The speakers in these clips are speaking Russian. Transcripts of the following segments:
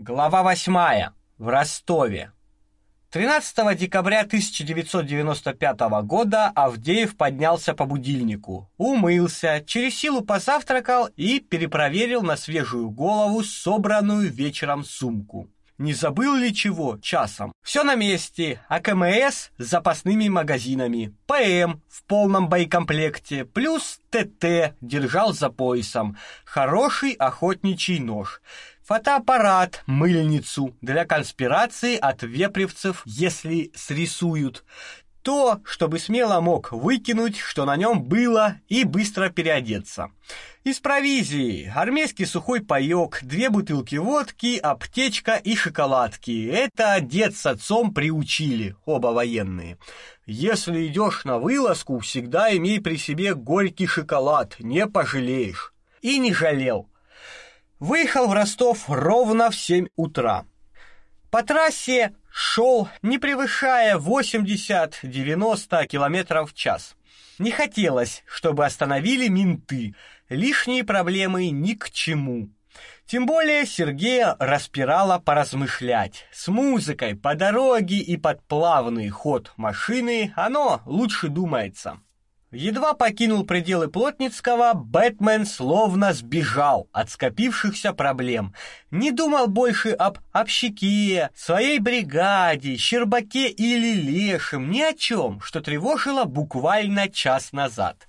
Глава 8. В Ростове. 13 декабря 1995 года Авдеев поднялся по будильнику, умылся, через силу позавтракал и перепроверил на свежую голову собранную вечером сумку. Не забыл ли чего часом? Все на месте. АКМС с запасными магазинами. ПМ в полном боекомплекте. Плюс ТТ держал за поясом. Хороший охотничий нож. Фотоаппарат, мыльницу для конспирации от вепревцев, если срисуют. То, чтобы смело мог выкинуть, что на нем было, и быстро переодеться. Из провизии армейский сухой паёк, две бутылки водки, аптечка и шоколадки. Это дед с отцом приучили, оба военные. Если идешь на вылазку, всегда имей при себе горький шоколад, не пожалеешь. И не жалел. Выехал в Ростов ровно в 7 утра. По трассе шел, не превышая 80-90 километров в час. Не хотелось, чтобы остановили менты. Лишние проблемы ни к чему. Тем более Сергея распирало поразмышлять. С музыкой по дороге и под плавный ход машины оно лучше думается. Едва покинул пределы Плотницкого, Бэтмен словно сбежал от скопившихся проблем. Не думал больше об общаке, своей бригаде, Щербаке или Лешем, ни о чем, что тревожило буквально час назад.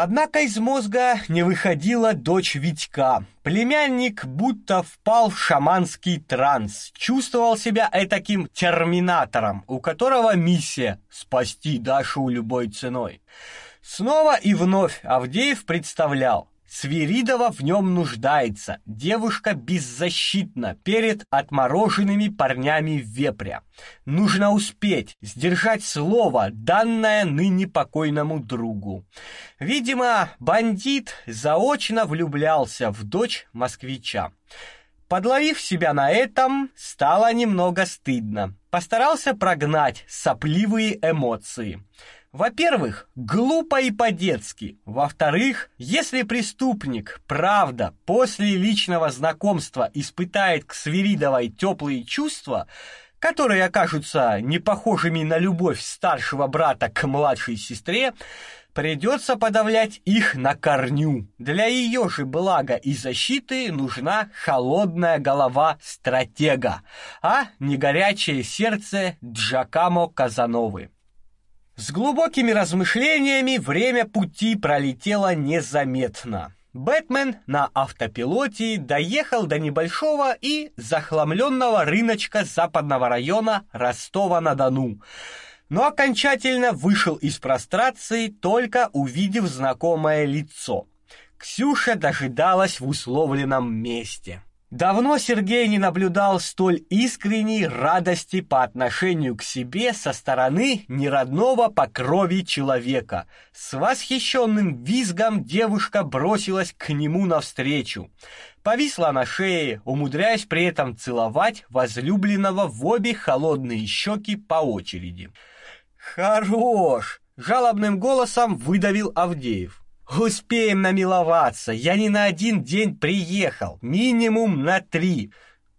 Однако из мозга не выходила дочь Витька. Племянник будто впал в шаманский транс, чувствовал себя этаким терминатором, у которого миссия — спасти Дашу любой ценой. Снова и вновь Авдеев представлял, Свиридова в нем нуждается. Девушка беззащитна перед отмороженными парнями вепря. Нужно успеть сдержать слово, данное ныне покойному другу. Видимо, бандит заочно влюблялся в дочь москвича. Подловив себя на этом, стало немного стыдно. Постарался прогнать сопливые эмоции. Во-первых, глупо и по-детски. Во-вторых, если преступник, правда, после личного знакомства испытает к Свиридовой теплые чувства, которые окажутся не похожими на любовь старшего брата к младшей сестре, придется подавлять их на корню. Для ее же блага и защиты нужна холодная голова стратега, а не горячее сердце Джакамо Казановы. С глубокими размышлениями время пути пролетело незаметно. Бэтмен на автопилоте доехал до небольшого и захламленного рыночка западного района Ростова-на-Дону, но окончательно вышел из прострации, только увидев знакомое лицо. Ксюша дожидалась в условленном месте. Давно Сергей не наблюдал столь искренней радости по отношению к себе со стороны неродного по крови человека. С восхищенным визгом девушка бросилась к нему навстречу. Повисла на шее, умудряясь при этом целовать возлюбленного в обе холодные щеки по очереди. «Хорош!» — жалобным голосом выдавил Авдеев. Успеем намиловаться. Я не на один день приехал, минимум на три.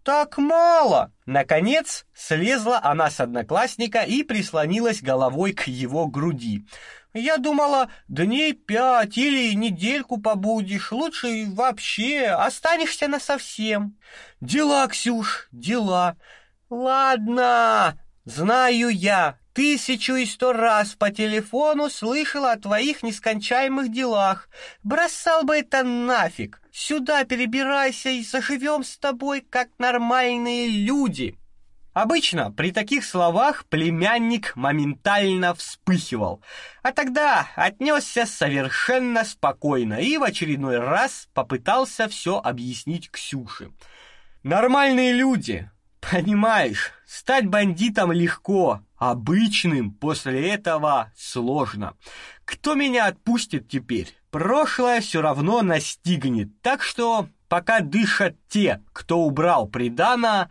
Так мало. Наконец слезла она с одноклассника и прислонилась головой к его груди. Я думала, дней пять или недельку побудешь, лучше вообще останешься на совсем. Дела, Ксюш, дела. Ладно, знаю я, Тысячу и сто раз по телефону слышала о твоих нескончаемых делах. Бросал бы это нафиг. Сюда перебирайся и заживем с тобой как нормальные люди. Обычно при таких словах племянник моментально вспыхивал, а тогда отнесся совершенно спокойно и в очередной раз попытался все объяснить Ксюше. Нормальные люди, понимаешь, стать бандитом легко, Обычным после этого сложно. Кто меня отпустит теперь? Прошлое все равно настигнет. Так что пока дышат те, кто убрал придано,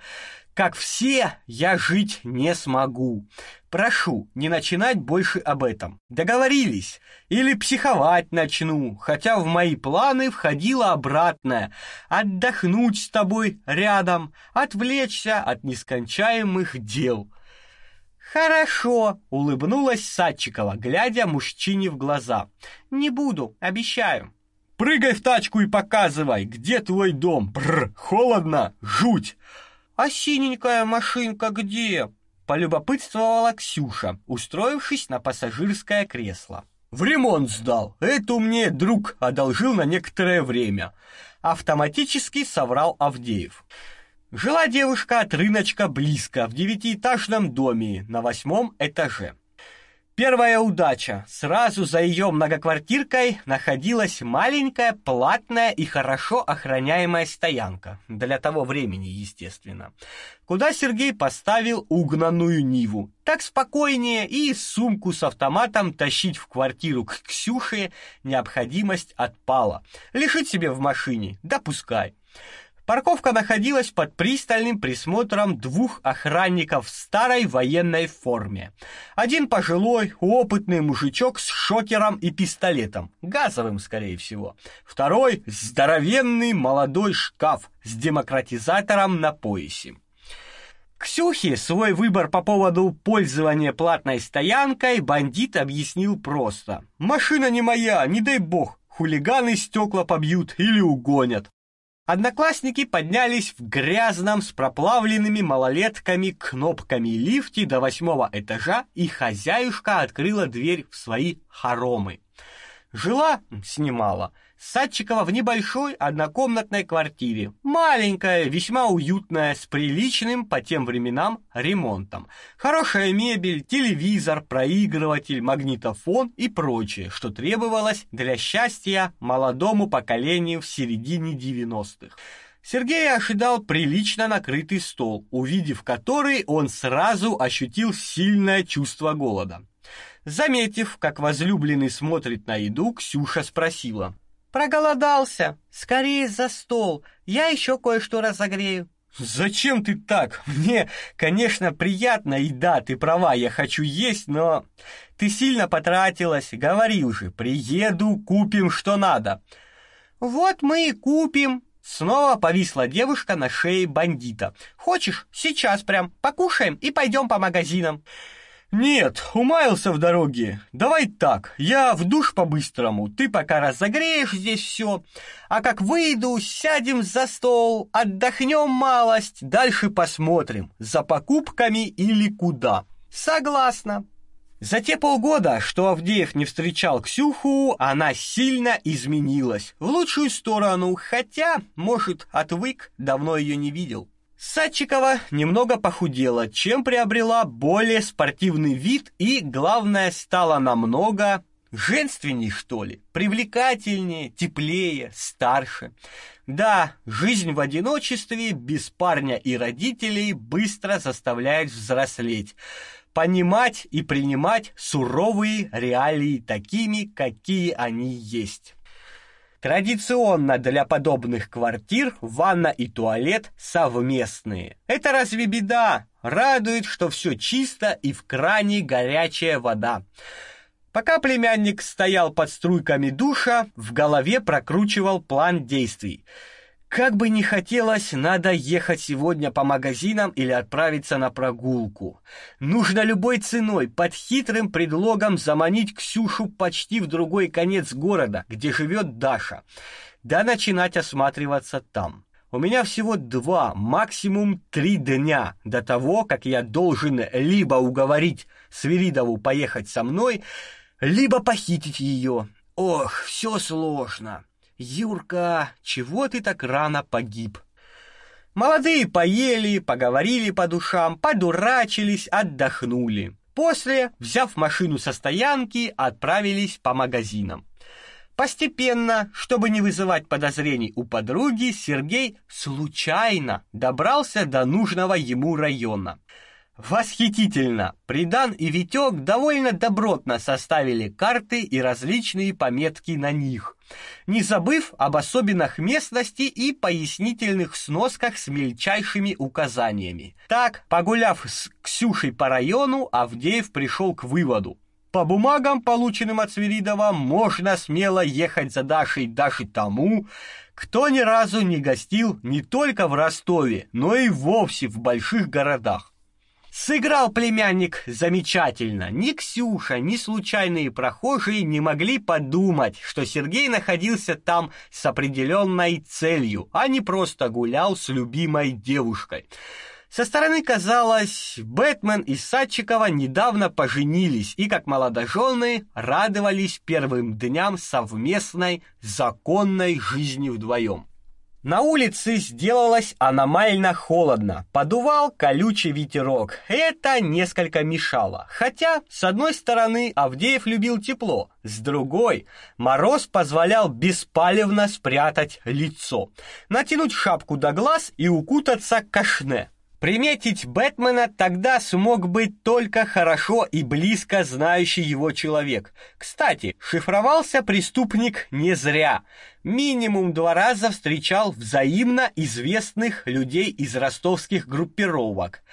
Как все, я жить не смогу. Прошу, не начинать больше об этом. Договорились? Или психовать начну, хотя в мои планы входило обратное — отдохнуть с тобой рядом, отвлечься от нескончаемых дел. «Хорошо», — улыбнулась Садчикова, глядя мужчине в глаза. «Не буду, обещаю». «Прыгай в тачку и показывай, где твой дом. Бррр, холодно, жуть!» «А синенькая машинка где?» — полюбопытствовала Ксюша, устроившись на пассажирское кресло. «В ремонт сдал. Эту мне друг одолжил на некоторое время», — автоматически соврал Авдеев. Жила девушка от рыночка близко, в девятиэтажном доме на восьмом этаже. Первая удача. Сразу за ее многоквартиркой находилась маленькая, платная и хорошо охраняемая стоянка. Для того времени, естественно. Куда Сергей поставил угнанную Ниву. Так спокойнее и сумку с автоматом тащить в квартиру к Ксюше необходимость отпала. Лежит себе в машине, да пускай. Парковка находилась под пристальным присмотром двух охранников в старой военной форме. Один пожилой, опытный мужичок с шокером и пистолетом, газовым, скорее всего. Второй здоровенный молодой шкаф с демократизатором на поясе. Ксюхе свой выбор по поводу пользования платной стоянкой бандит объяснил просто. «Машина не моя, не дай бог, хулиганы стекла побьют или угонят. Одноклассники поднялись в грязном с проплавленными малолетками кнопками лифте до восьмого этажа, и хозяюшка открыла дверь в свои хоромы. Жила, снимала, Садчикова в небольшой однокомнатной квартире, маленькая, весьма уютная, с приличным по тем временам ремонтом. Хорошая мебель, телевизор, проигрыватель, магнитофон и прочее, что требовалось для счастья молодому поколению в середине 90-х. Сергей ожидал прилично накрытый стол, увидев который, он сразу ощутил сильное чувство голода. Заметив, как возлюбленный смотрит на еду, Ксюша спросила: Проголодался. Скорее за стол. Я еще кое-что разогрею. Зачем ты так? Мне, конечно, приятно, и да, ты права, я хочу есть, но ты сильно потратилась. Говори уже, приеду, купим что надо. Вот мы и купим. Снова повисла девушка на шее бандита. Хочешь, сейчас прям покушаем и пойдем по магазинам. «Нет, умаялся в дороге. Давай так, я в душ по-быстрому, ты пока разогреешь здесь все, а как выйду, сядем за стол, отдохнем малость, дальше посмотрим, за покупками или куда». «Согласна». За те полгода, что Авдеев не встречал Ксюху, она сильно изменилась. В лучшую сторону, хотя, может, отвык, давно ее не видел. Садчикова немного похудела, чем приобрела более спортивный вид и, главное, стала намного женственней, что ли, привлекательнее, теплее, старше. Да, жизнь в одиночестве без парня и родителей быстро заставляет взрослеть, понимать и принимать суровые реалии такими, какие они есть. Традиционно для подобных квартир ванна и туалет совместные. Это разве беда? Радует, что все чисто и в кране горячая вода. Пока племянник стоял под струйками душа, в голове прокручивал план действий. Как бы ни хотелось, надо ехать сегодня по магазинам или отправиться на прогулку. Нужно любой ценой, под хитрым предлогом заманить Ксюшу почти в другой конец города, где живет Даша. Да начинать осматриваться там. У меня всего два, максимум три дня до того, как я должен либо уговорить Свиридову поехать со мной, либо похитить ее. Ох, все сложно. Юрка, чего ты так рано погиб? Молодые поели, поговорили по душам, подурачились, отдохнули. После, взяв машину со стоянки, отправились по магазинам. Постепенно, чтобы не вызывать подозрений у подруги, Сергей случайно добрался до нужного ему района. Восхитительно! Придан и Витек довольно добротно составили карты и различные пометки на них, не забыв об особенных местности и пояснительных сносках с мельчайшими указаниями. Так, погуляв с Ксюшей по району, Авдеев пришел к выводу. По бумагам, полученным от Свиридова, можно смело ехать за Дашей даже тому, кто ни разу не гостил не только в Ростове, но и вовсе в больших городах. Сыграл племянник замечательно. Ни Ксюша, ни случайные прохожие не могли подумать, что Сергей находился там с определенной целью, а не просто гулял с любимой девушкой. Со стороны казалось, Бэтмен и Садчикова недавно поженились и, как молодожены, радовались первым дням совместной законной жизни вдвоем. На улице сделалось аномально холодно, подувал колючий ветерок. Это несколько мешало. Хотя, с одной стороны, Авдеев любил тепло, с другой, мороз позволял беспалевно спрятать лицо, натянуть шапку до глаз и укутаться кашне. Приметить Бэтмена тогда смог быть только хорошо и близко знающий его человек. Кстати, шифровался преступник не зря. Минимум два раза встречал взаимно известных людей из ростовских группировок.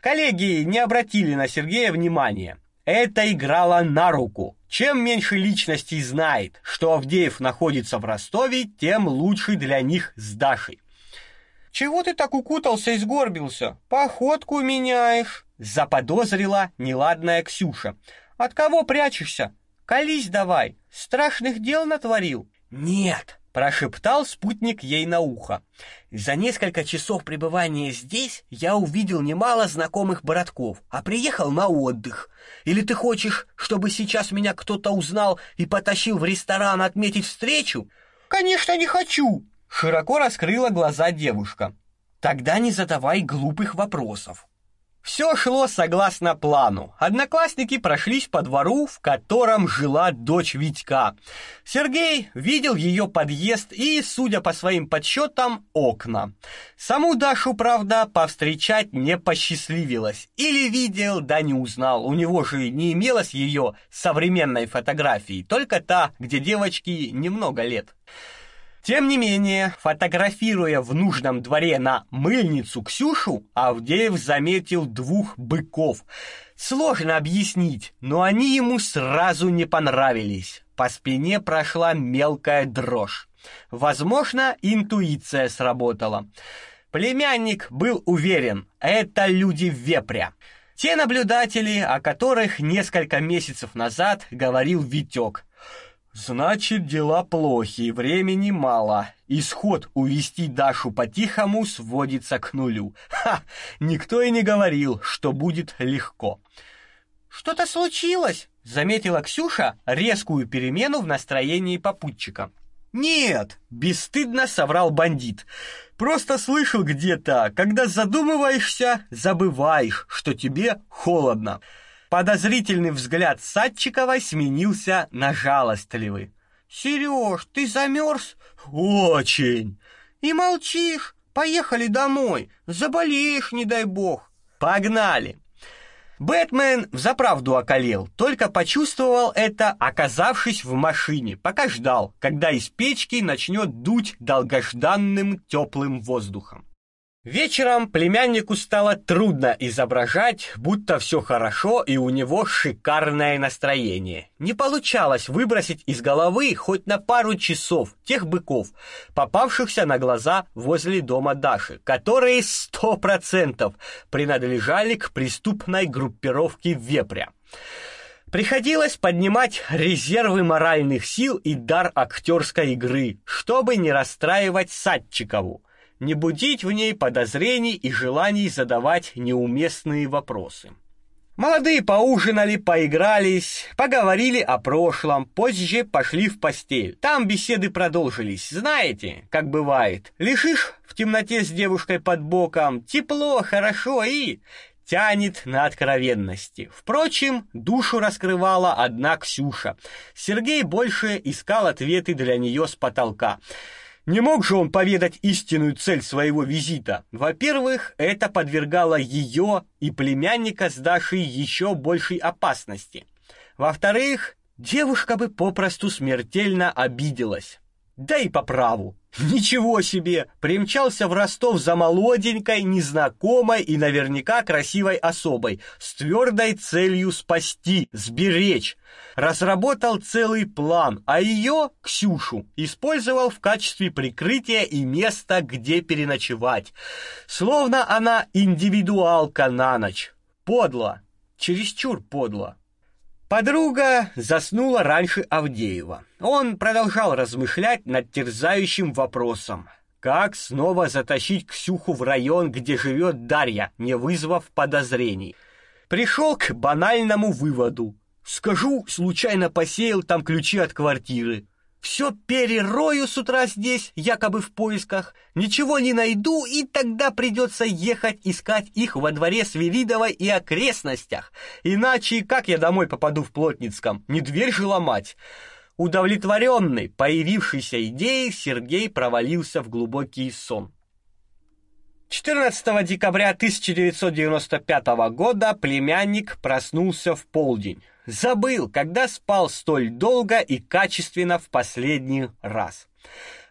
Коллеги не обратили на Сергея внимания. Это играло на руку. Чем меньше личностей знает, что Авдеев находится в Ростове, тем лучше для них с Дашей. Чего ты так укутался и сгорбился? Походку меняешь, заподозрила неладная Ксюша. От кого прячешься? Колись давай, страшных дел натворил. Нет, прошептал спутник ей на ухо. За несколько часов пребывания здесь я увидел немало знакомых братков, а приехал на отдых. Или ты хочешь, чтобы сейчас меня кто-то узнал и потащил в ресторан отметить встречу? Конечно, не хочу, Широко раскрыла глаза девушка. Тогда не задавай глупых вопросов. Все шло согласно плану. Одноклассники прошлись по двору, в котором жила дочь Витька. Сергей видел ее подъезд и, судя по своим подсчетам, окна. Саму Дашу, правда, повстречать не посчастливилось. Или видел, да не узнал. У него же не имелось ее современной фотографии, только та, где девочке немного лет. Тем не менее, фотографируя в нужном дворе на мыльницу Ксюшу, Авдеев заметил двух быков. Сложно объяснить, но они ему сразу не понравились. По спине прошла мелкая дрожь. Возможно, интуиция сработала. Племянник был уверен, это люди вепря. Те наблюдатели, о которых несколько месяцев назад говорил Витек. Значит, дела плохи, времени мало. Исход увести Дашу по-тихому сводится к нулю. Ха! Никто и не говорил, что будет легко. Что-то случилось, заметила Ксюша резкую перемену в настроении попутчика. Нет, бесстыдно соврал бандит. Просто слышал где-то, когда задумываешься, забываешь, что тебе холодно. Подозрительный взгляд Садчиковой сменился на жалостливый. «Сереж, ты замерз?» «Очень!» «И молчишь? Поехали домой, заболеешь, не дай бог!» «Погнали!» Бэтмен взаправду околел, только почувствовал это, оказавшись в машине, пока ждал, когда из печки начнет дуть долгожданным теплым воздухом. Вечером племяннику стало трудно изображать, будто все хорошо и у него шикарное настроение. Не получалось выбросить из головы хоть на пару часов тех быков, попавшихся на глаза возле дома Даши, которые сто процентов принадлежали к преступной группировке Вепря. Приходилось поднимать резервы моральных сил и дар актерской игры, чтобы не расстраивать Садчикову не будить в ней подозрений и желаний задавать неуместные вопросы. Молодые поужинали, поигрались, поговорили о прошлом, позже пошли в постель. Там беседы продолжились. Знаете, как бывает, лежишь в темноте с девушкой под боком, тепло, хорошо и тянет на откровенности. Впрочем, душу раскрывала одна Ксюша. Сергей больше искал ответы для нее с потолка. Не мог же он поведать истинную цель своего визита. Во-первых, это подвергало ее и племянника с Дашей еще большей опасности. Во-вторых, девушка бы попросту смертельно обиделась. Да и по праву. Ничего себе, примчался в Ростов за молоденькой, незнакомой и наверняка красивой особой с твердой целью спасти, сберечь. Разработал целый план, а ее, Ксюшу, использовал в качестве прикрытия и места, где переночевать. Словно она индивидуалка на ночь. Подло, чересчур подло. Подруга заснула раньше Авдеева. Он продолжал размышлять над терзающим вопросом. Как снова затащить Ксюху в район, где живет Дарья, не вызвав подозрений? Пришел к банальному выводу. Скажу, случайно посеял там ключи от квартиры. Все перерою с утра здесь, якобы в поисках, ничего не найду, и тогда придется ехать искать их во дворе Свиридовой и окрестностях. Иначе как я домой попаду в Плотницком? Не дверь же ломать. Удовлетворенный появившейся идеей, Сергей провалился в глубокий сон. 14 декабря 1995 года племянник проснулся в полдень. Забыл, когда спал столь долго и качественно в последний раз.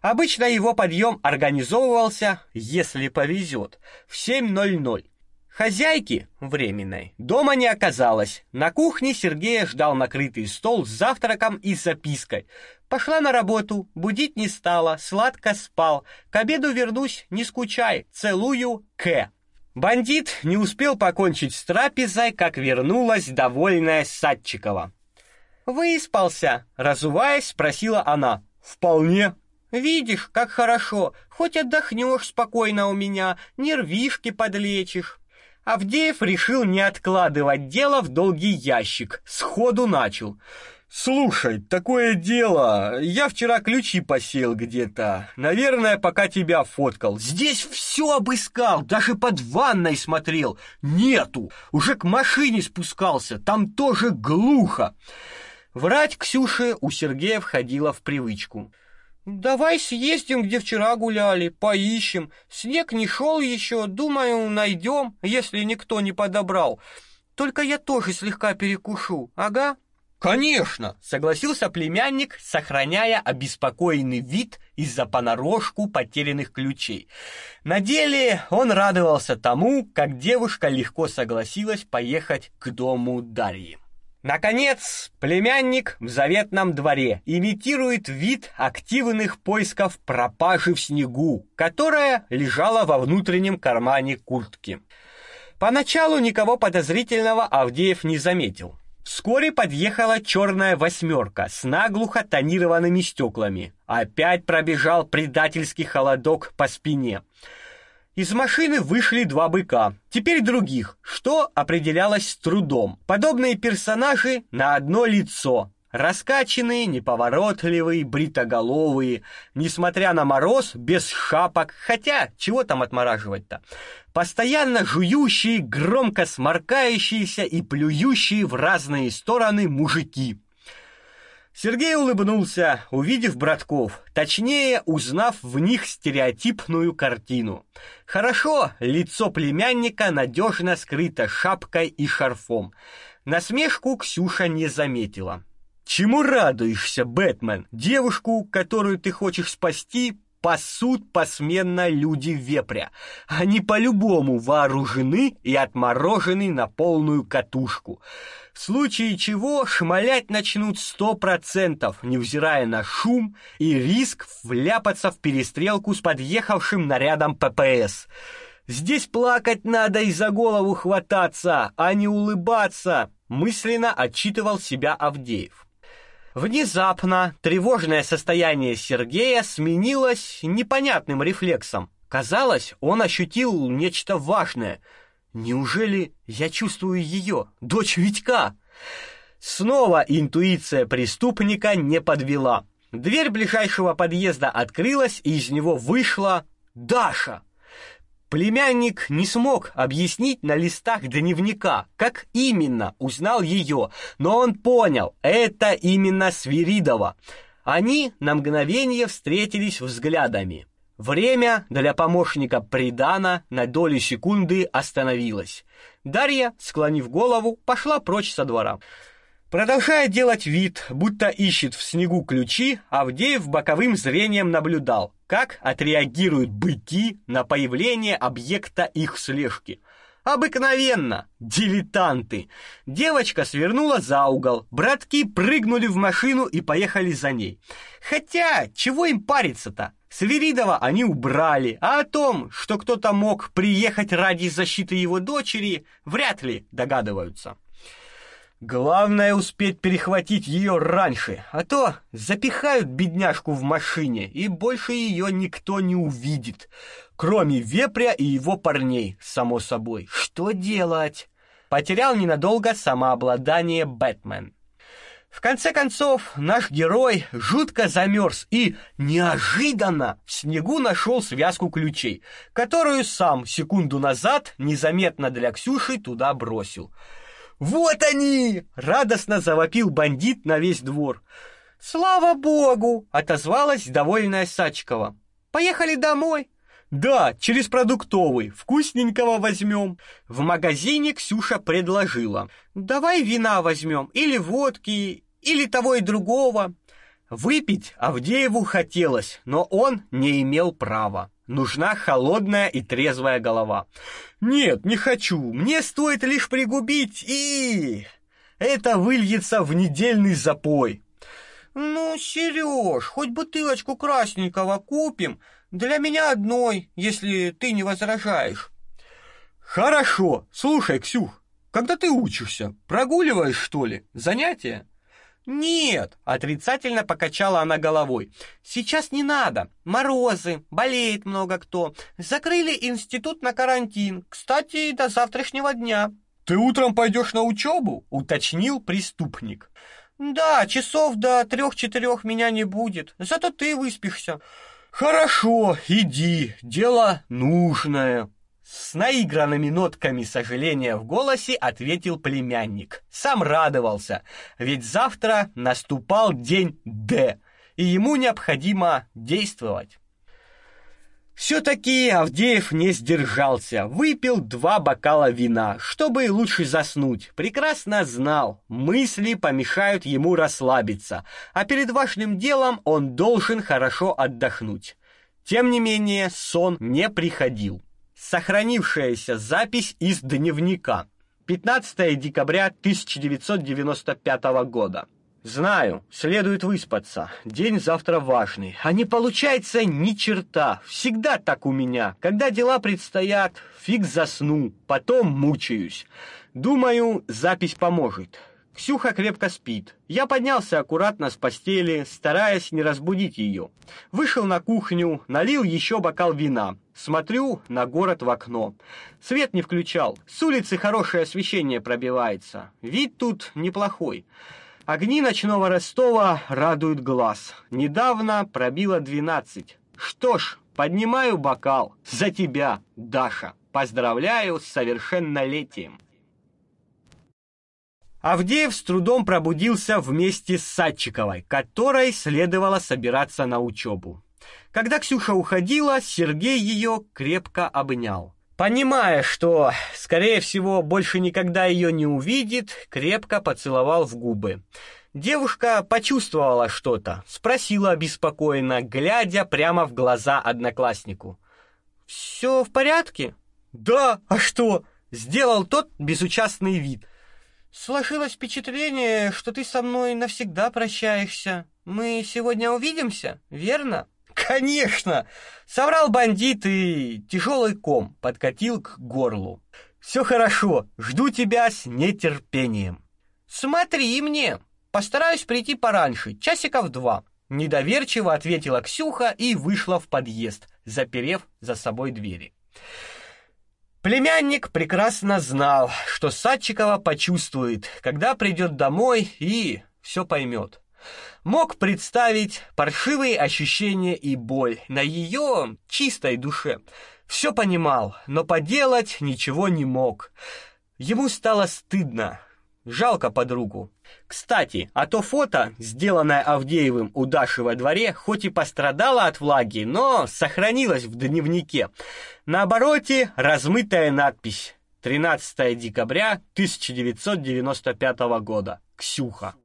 Обычно его подъем организовывался, если повезет, в 7:00. Хозяйки временной дома не оказалось. На кухне Сергея ждал накрытый стол с завтраком и запиской. Пошла на работу, будить не стала, сладко спал. К обеду вернусь, не скучай. Целую, К. Бандит не успел покончить с трапезой, как вернулась довольная Садчикова. «Выспался?» — разуваясь, спросила она. «Вполне». «Видишь, как хорошо. Хоть отдохнешь спокойно у меня, нервишки подлечишь». Авдеев решил не откладывать дело в долгий ящик. Сходу начал. Слушай, такое дело. Я вчера ключи посеял где-то. Наверное, пока тебя фоткал. Здесь все обыскал, даже под ванной смотрел. Нету. Уже к машине спускался. Там тоже глухо. Врать Ксюше у Сергея входило в привычку. Давай съездим, где вчера гуляли, поищем. Снег не шел еще, думаю, найдем, если никто не подобрал. Только я тоже слегка перекушу. Ага. Конечно, согласился племянник, сохраняя обеспокоенный вид из-за понарошку потерянных ключей. На деле он радовался тому, как девушка легко согласилась поехать к дому Дарьи. Наконец, племянник в заветном дворе имитирует вид активных поисков пропажи в снегу, которая лежала во внутреннем кармане куртки. Поначалу никого подозрительного Авдеев не заметил. Вскоре подъехала черная восьмерка с наглухо тонированными стеклами. Опять пробежал предательский холодок по спине. Из машины вышли два быка, теперь других, что определялось с трудом. Подобные персонажи на одно лицо, Раскачанные, неповоротливые, бритоголовые, несмотря на мороз, без шапок, хотя чего там отмораживать-то? Постоянно жующие, громко сморкающиеся и плюющие в разные стороны мужики. Сергей улыбнулся, увидев братков, точнее, узнав в них стереотипную картину. Хорошо, лицо племянника надежно скрыто шапкой и шарфом. Насмешку Ксюша не заметила. Чему радуешься, Бэтмен? Девушку, которую ты хочешь спасти, пасут посменно люди вепря. Они по-любому вооружены и отморожены на полную катушку. В случае чего шмалять начнут сто процентов, невзирая на шум и риск вляпаться в перестрелку с подъехавшим нарядом ППС. Здесь плакать надо и за голову хвататься, а не улыбаться, мысленно отчитывал себя Авдеев. Внезапно тревожное состояние Сергея сменилось непонятным рефлексом. Казалось, он ощутил нечто важное. Неужели я чувствую ее, дочь Витька? Снова интуиция преступника не подвела. Дверь ближайшего подъезда открылась, и из него вышла Даша. Племянник не смог объяснить на листах дневника, как именно узнал ее, но он понял, это именно Свиридова. Они на мгновение встретились взглядами. Время для помощника Придана на долю секунды остановилось. Дарья, склонив голову, пошла прочь со двора. Продолжая делать вид, будто ищет в снегу ключи, Авдеев боковым зрением наблюдал, как отреагируют быки на появление объекта их слежки. Обыкновенно, дилетанты. Девочка свернула за угол, братки прыгнули в машину и поехали за ней. Хотя, чего им париться-то? Свиридова они убрали, а о том, что кто-то мог приехать ради защиты его дочери, вряд ли догадываются. Главное успеть перехватить ее раньше, а то запихают бедняжку в машине, и больше ее никто не увидит, кроме вепря и его парней, само собой. Что делать? Потерял ненадолго самообладание Бэтмен. В конце концов, наш герой жутко замерз и неожиданно в снегу нашел связку ключей, которую сам секунду назад незаметно для Ксюши туда бросил. «Вот они!» — радостно завопил бандит на весь двор. «Слава богу!» — отозвалась довольная Сачкова. «Поехали домой!» «Да, через продуктовый, вкусненького возьмем». В магазине Ксюша предложила. «Давай вина возьмем, или водки, или того и другого». Выпить Авдееву хотелось, но он не имел права. Нужна холодная и трезвая голова. Нет, не хочу. Мне стоит лишь пригубить и это выльется в недельный запой. Ну, Сереж, хоть бутылочку красненького купим, для меня одной, если ты не возражаешь. Хорошо. Слушай, Ксюх, когда ты учишься, прогуливаешь что ли? Занятия? Нет, отрицательно покачала она головой. Сейчас не надо. Морозы, болеет много кто. Закрыли институт на карантин. Кстати, до завтрашнего дня. Ты утром пойдешь на учебу? уточнил преступник. Да, часов до трех-четырех меня не будет. Зато ты выспишься. Хорошо, иди. Дело нужное. С наигранными нотками сожаления в голосе ответил племянник. Сам радовался, ведь завтра наступал день Д, и ему необходимо действовать. Все-таки Авдеев не сдержался, выпил два бокала вина, чтобы лучше заснуть. Прекрасно знал, мысли помешают ему расслабиться, а перед важным делом он должен хорошо отдохнуть. Тем не менее, сон не приходил сохранившаяся запись из дневника. 15 декабря 1995 года. Знаю, следует выспаться. День завтра важный. А не получается ни черта. Всегда так у меня. Когда дела предстоят, фиг засну, потом мучаюсь. Думаю, запись поможет. Ксюха крепко спит. Я поднялся аккуратно с постели, стараясь не разбудить ее. Вышел на кухню, налил еще бокал вина. Смотрю на город в окно. Свет не включал. С улицы хорошее освещение пробивается. Вид тут неплохой. Огни ночного Ростова радуют глаз. Недавно пробило двенадцать. Что ж, поднимаю бокал за тебя, Даша. Поздравляю с совершеннолетием. Авдеев с трудом пробудился вместе с Садчиковой, которой следовало собираться на учебу. Когда Ксюша уходила, Сергей ее крепко обнял. Понимая, что, скорее всего, больше никогда ее не увидит, крепко поцеловал в губы. Девушка почувствовала что-то, спросила обеспокоенно, глядя прямо в глаза однокласснику. «Все в порядке?» «Да, а что?» — сделал тот безучастный вид. Сложилось впечатление, что ты со мной навсегда прощаешься. Мы сегодня увидимся, верно? Конечно, соврал бандит и тяжелый ком подкатил к горлу. Все хорошо, жду тебя с нетерпением. Смотри мне, постараюсь прийти пораньше, часиков два. Недоверчиво ответила Ксюха и вышла в подъезд, заперев за собой двери. Племянник прекрасно знал, что Садчикова почувствует, когда придет домой и все поймет. Мог представить паршивые ощущения и боль на ее чистой душе. Все понимал, но поделать ничего не мог. Ему стало стыдно. Жалко подругу. Кстати, а то фото, сделанное Авдеевым у Даши во дворе, хоть и пострадало от влаги, но сохранилось в дневнике. На обороте размытая надпись 13 декабря 1995 года. Ксюха.